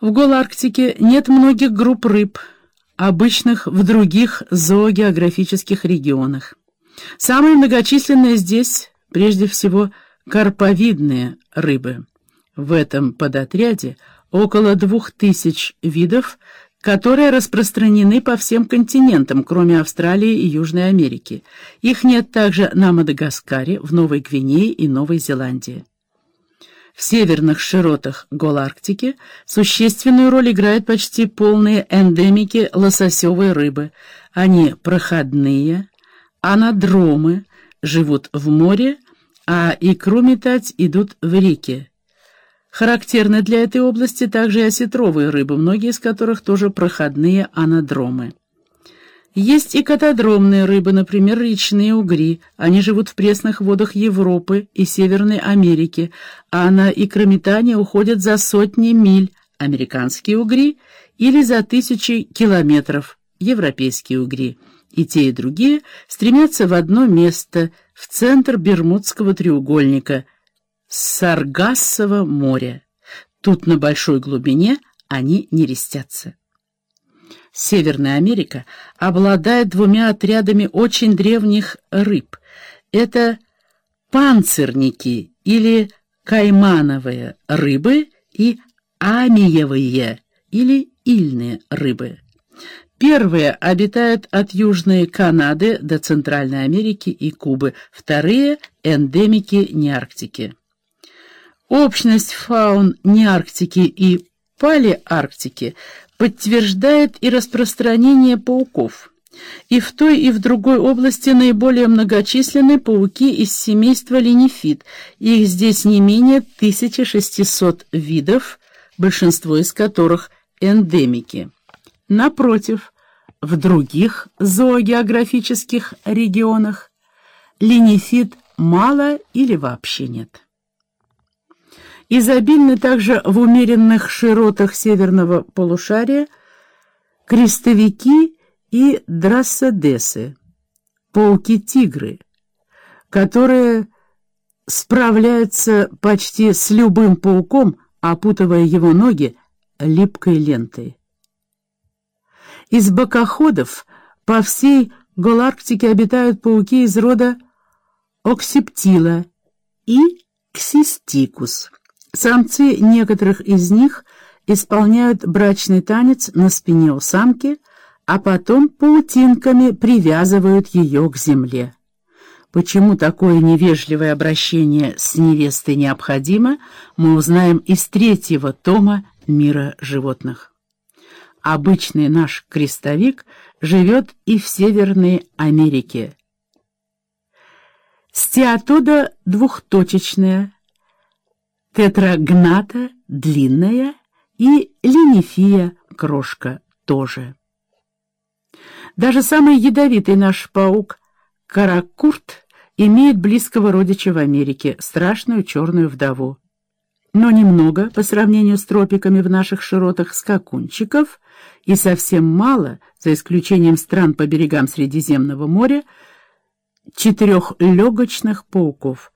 В Голарктике нет многих групп рыб, обычных в других зоогеографических регионах. Самые многочисленные здесь, прежде всего, карповидные рыбы. В этом подотряде около двух тысяч видов, которые распространены по всем континентам, кроме Австралии и Южной Америки. Их нет также на Мадагаскаре, в Новой Гвинее и Новой Зеландии. В северных широтах Голарктики существенную роль играют почти полные эндемики лососевой рыбы. Они проходные, анадромы, живут в море, а икру метать идут в реки. Характерны для этой области также и осетровые рыбы, многие из которых тоже проходные анадромы. Есть и катадромные рыбы, например, речные угри. Они живут в пресных водах Европы и Северной Америки, а на икрометание уходят за сотни миль американские угри или за тысячи километров европейские угри. И те, и другие стремятся в одно место, в центр Бермудского треугольника, Саргассово море. Тут на большой глубине они не рестятся. Северная Америка обладает двумя отрядами очень древних рыб. Это панцирники или каймановые рыбы и амиевые или ильные рыбы. Первые обитают от Южной Канады до Центральной Америки и Кубы, вторые — эндемики Неарктики. Общность фаун Неарктики и Палеарктики подтверждает и распространение пауков. И в той, и в другой области наиболее многочисленны пауки из семейства линифит. Их здесь не менее 1600 видов, большинство из которых эндемики. Напротив, в других зоогеографических регионах линифит мало или вообще нет изобильны также в умеренных широтах северного полушария крестовики и драссадесы, пауки-тигры, которые справляются почти с любым пауком, опутывая его ноги липкой лентой. Из бокоходов по всей Голарктике обитают пауки из рода оксиптила и ксистикус. Самцы некоторых из них исполняют брачный танец на спине у самки, а потом паутинками привязывают ее к земле. Почему такое невежливое обращение с невестой необходимо, мы узнаем из третьего тома «Мира животных». Обычный наш крестовик живет и в Северной Америке. Стеатода двухточечная, тетрагната длинная и линифия крошка тоже. Даже самый ядовитый наш паук каракурт имеет близкого родича в Америке, страшную черную вдову. Но немного по сравнению с тропиками в наших широтах скакунчиков и совсем мало, за исключением стран по берегам Средиземного моря, четырехлегочных пауков –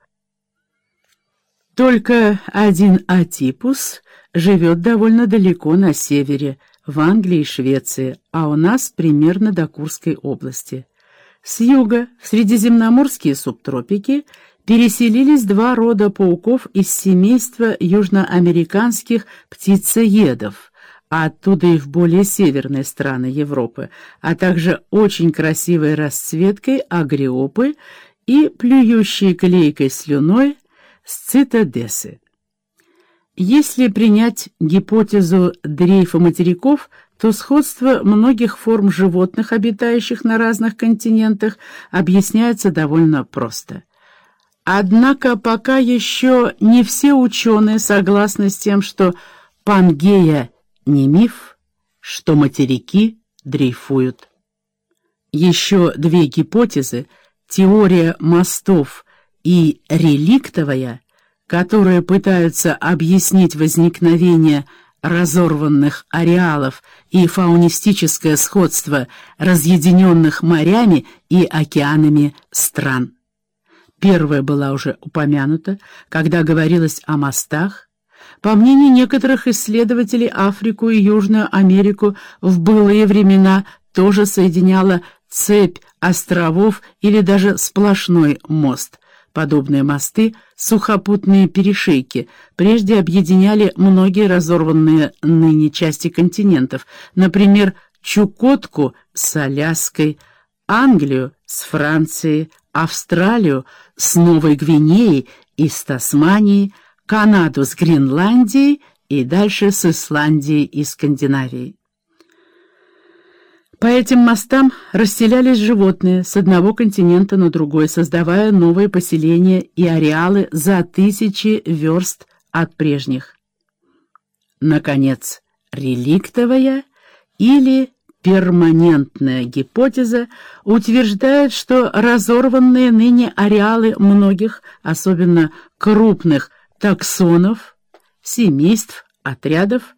только один атипус живет довольно далеко на севере, в Англии и Швеции, а у нас примерно до Курской области. С юга, в средиземноморские субтропики, переселились два рода пауков из семейства южноамериканских птицеедов, а оттуда и в более северные страны Европы, а также очень красивой расцветкой агриопы и плюющие клейкой слюной сцитодесы. Если принять гипотезу дрейфа материков, то сходство многих форм животных, обитающих на разных континентах, объясняется довольно просто. Однако пока еще не все ученые согласны с тем, что Пангея не миф, что материки дрейфуют. Еще две гипотезы — теория мостов и реликтовая, которые пытаются объяснить возникновение разорванных ареалов и фаунистическое сходство разъединенных морями и океанами стран. Первая была уже упомянута, когда говорилось о мостах, По мнению некоторых исследователей, Африку и Южную Америку в былые времена тоже соединяла цепь островов или даже сплошной мост. Подобные мосты, сухопутные перешейки, прежде объединяли многие разорванные ныне части континентов, например, Чукотку с Аляской, Англию с Францией, Австралию с Новой Гвинеей и с Тасманией, Канаду с Гренландией и дальше с Исландией и Скандинавией. По этим мостам расселялись животные с одного континента на другой, создавая новые поселения и ареалы за тысячи верст от прежних. Наконец, реликтовая или перманентная гипотеза утверждает, что разорванные ныне ареалы многих, особенно крупных таксонов, семейств, отрядов,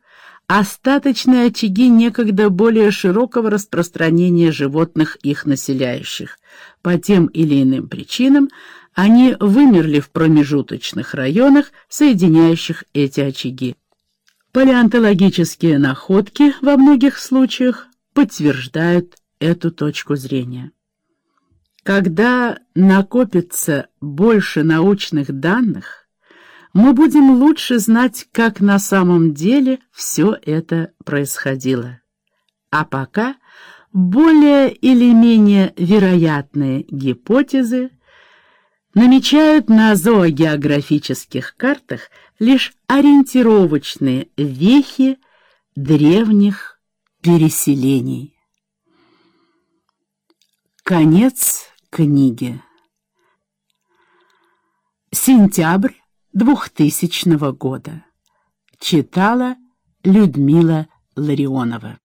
остаточные очаги некогда более широкого распространения животных их населяющих. По тем или иным причинам они вымерли в промежуточных районах, соединяющих эти очаги. Палеонтологические находки во многих случаях подтверждают эту точку зрения. Когда накопится больше научных данных, мы будем лучше знать, как на самом деле все это происходило. А пока более или менее вероятные гипотезы намечают на зоогеографических картах лишь ориентировочные вехи древних переселений. Конец книги. Сентябрь 2000 года. Читала Людмила Ларионова.